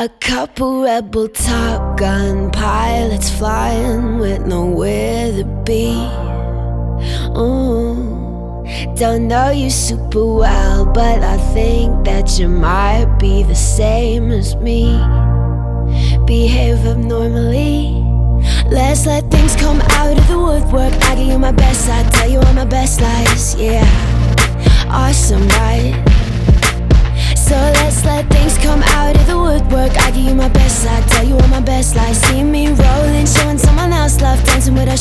A couple rebel Top Gun pilots flying with nowhere to be. Ooh. Don't know you super well, but I think that you might be the same as me. Behave abnormally. Let's let things come out of the woodwork. I give you my best, I tell you all my best lies. Yeah, awesome, right? So let's let things come out I give you my best, I tell you all my best lies. See me rolling, showing someone else love, dancing with our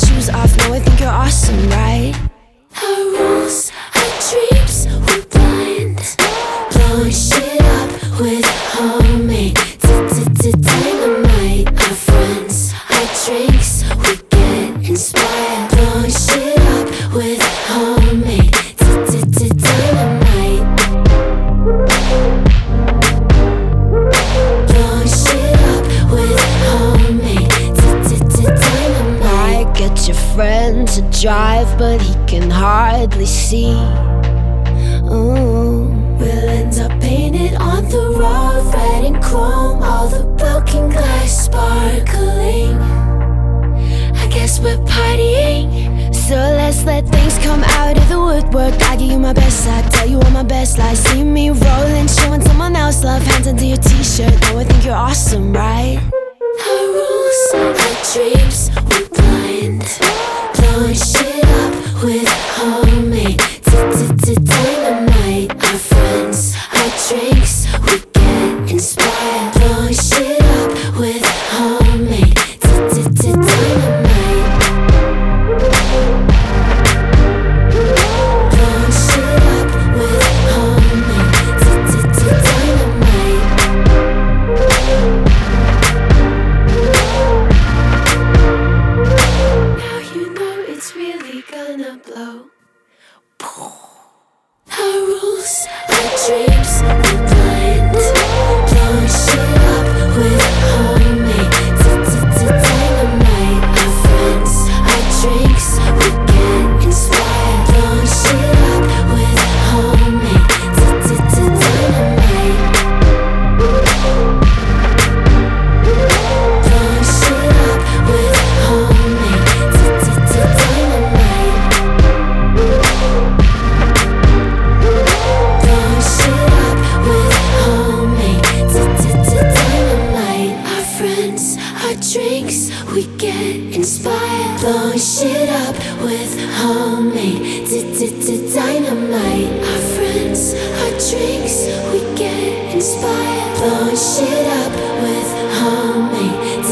your friend to drive, but he can hardly see. Ooh. We'll end up painted on the road, red and chrome, all the broken glass sparkling. I guess we're partying. So let's let things come out of the woodwork. I give you my best, I tell you all my best lies. See me rolling, showing someone else love. Hands into your t-shirt. Know I think you're awesome, right? Our rules, our dreams, Our dreams, drinks, we get inspired. Blowing shit up with homemade dynamite. Our friends, our drinks, we get inspired. Blowing shit up with homemade